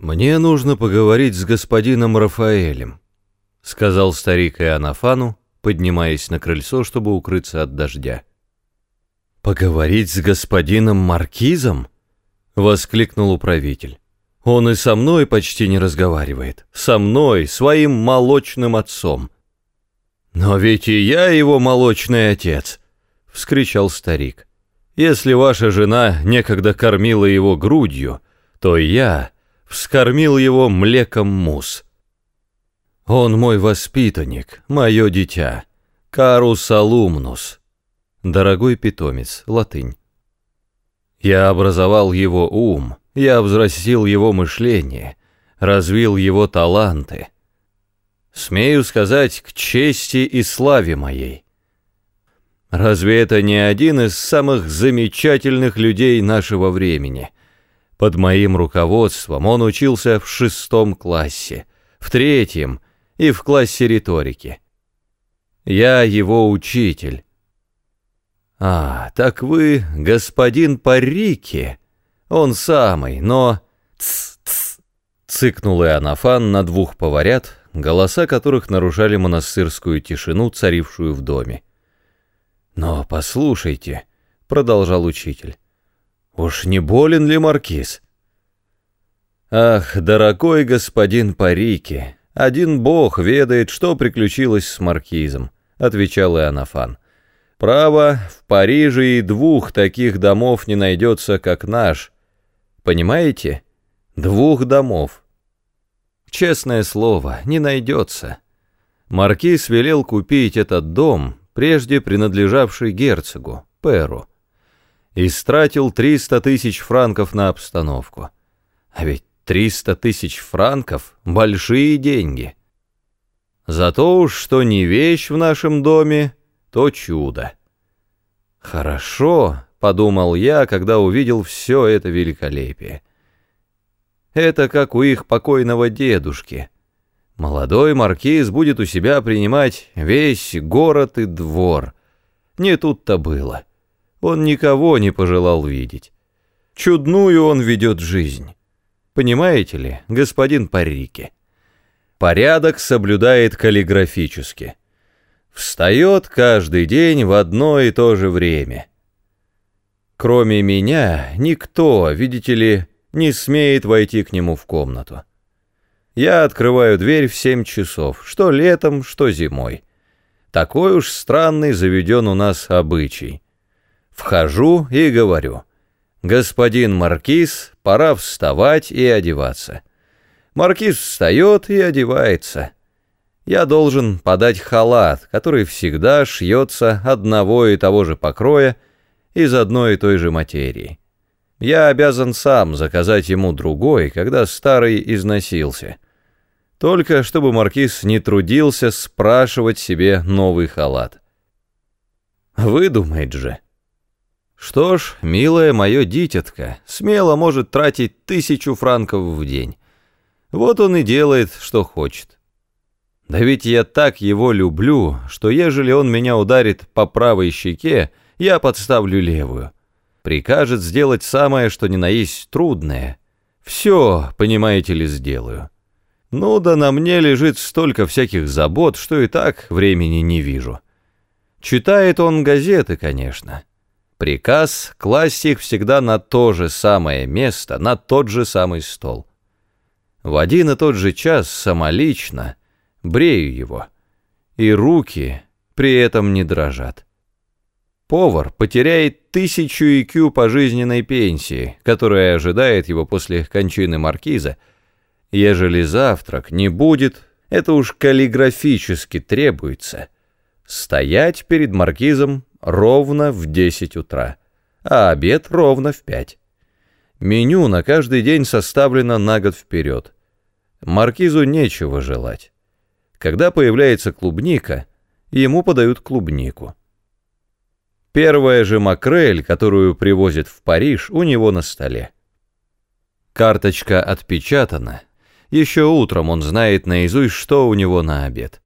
«Мне нужно поговорить с господином Рафаэлем», — сказал старик Иоаннафану, поднимаясь на крыльцо, чтобы укрыться от дождя. «Поговорить с господином Маркизом?» — воскликнул управитель. «Он и со мной почти не разговаривает. Со мной, своим молочным отцом». «Но ведь и я его молочный отец!» — вскричал старик. «Если ваша жена некогда кормила его грудью, то я вскормил его млеком мус. Он мой воспитанник, мое дитя, карус алумнус, дорогой питомец, латынь. Я образовал его ум, я взрастил его мышление, развил его таланты. Смею сказать, к чести и славе моей. Разве это не один из самых замечательных людей нашего времени — под моим руководством он учился в шестом классе, в третьем и в классе риторики. Я его учитель. А, так вы господин Парики. Он самый, но... Ц-ц! Цыкнул Иоаннафан на двух поварят, голоса которых нарушали монастырскую тишину, царившую в доме. «Но послушайте», — продолжал учитель, Уж не болен ли маркиз? Ах, дорогой господин Парики, один бог ведает, что приключилось с маркизом, отвечал Иоаннафан. Право, в Париже и двух таких домов не найдется, как наш. Понимаете? Двух домов. Честное слово, не найдется. Маркиз велел купить этот дом, прежде принадлежавший герцогу, Перу истратил 300 тысяч франков на обстановку. А ведь 300 тысяч франков — большие деньги. Зато уж что не вещь в нашем доме, то чудо. Хорошо, — подумал я, когда увидел все это великолепие. Это как у их покойного дедушки. Молодой маркиз будет у себя принимать весь город и двор. Не тут-то было. Он никого не пожелал видеть. Чудную он ведет жизнь. Понимаете ли, господин Парики? Порядок соблюдает каллиграфически. Встает каждый день в одно и то же время. Кроме меня, никто, видите ли, не смеет войти к нему в комнату. Я открываю дверь в семь часов, что летом, что зимой. Такой уж странный заведен у нас обычай. Вхожу и говорю, «Господин Маркиз, пора вставать и одеваться». Маркиз встает и одевается. Я должен подать халат, который всегда шьется одного и того же покроя из одной и той же материи. Я обязан сам заказать ему другой, когда старый износился. Только чтобы маркиз не трудился спрашивать себе новый халат. Выдумает же. Что ж, милая мое дитятка, смело может тратить тысячу франков в день. Вот он и делает, что хочет. Да ведь я так его люблю, что ежели он меня ударит по правой щеке, я подставлю левую. Прикажет сделать самое, что ни на есть трудное. Все, понимаете ли, сделаю. Ну да на мне лежит столько всяких забот, что и так времени не вижу. Читает он газеты, конечно. Приказ класть их всегда на то же самое место, на тот же самый стол. В один и тот же час самолично брею его, и руки при этом не дрожат. Повар потеряет тысячу IQ пожизненной пенсии, которая ожидает его после кончины маркиза, ежели завтрак не будет, это уж каллиграфически требуется, стоять перед маркизом ровно в 10 утра, а обед ровно в 5. Меню на каждый день составлено на год вперед. Маркизу нечего желать. Когда появляется клубника, ему подают клубнику. Первая же макрель, которую привозят в Париж, у него на столе. Карточка отпечатана. Еще утром он знает наизусть, что у него на обед.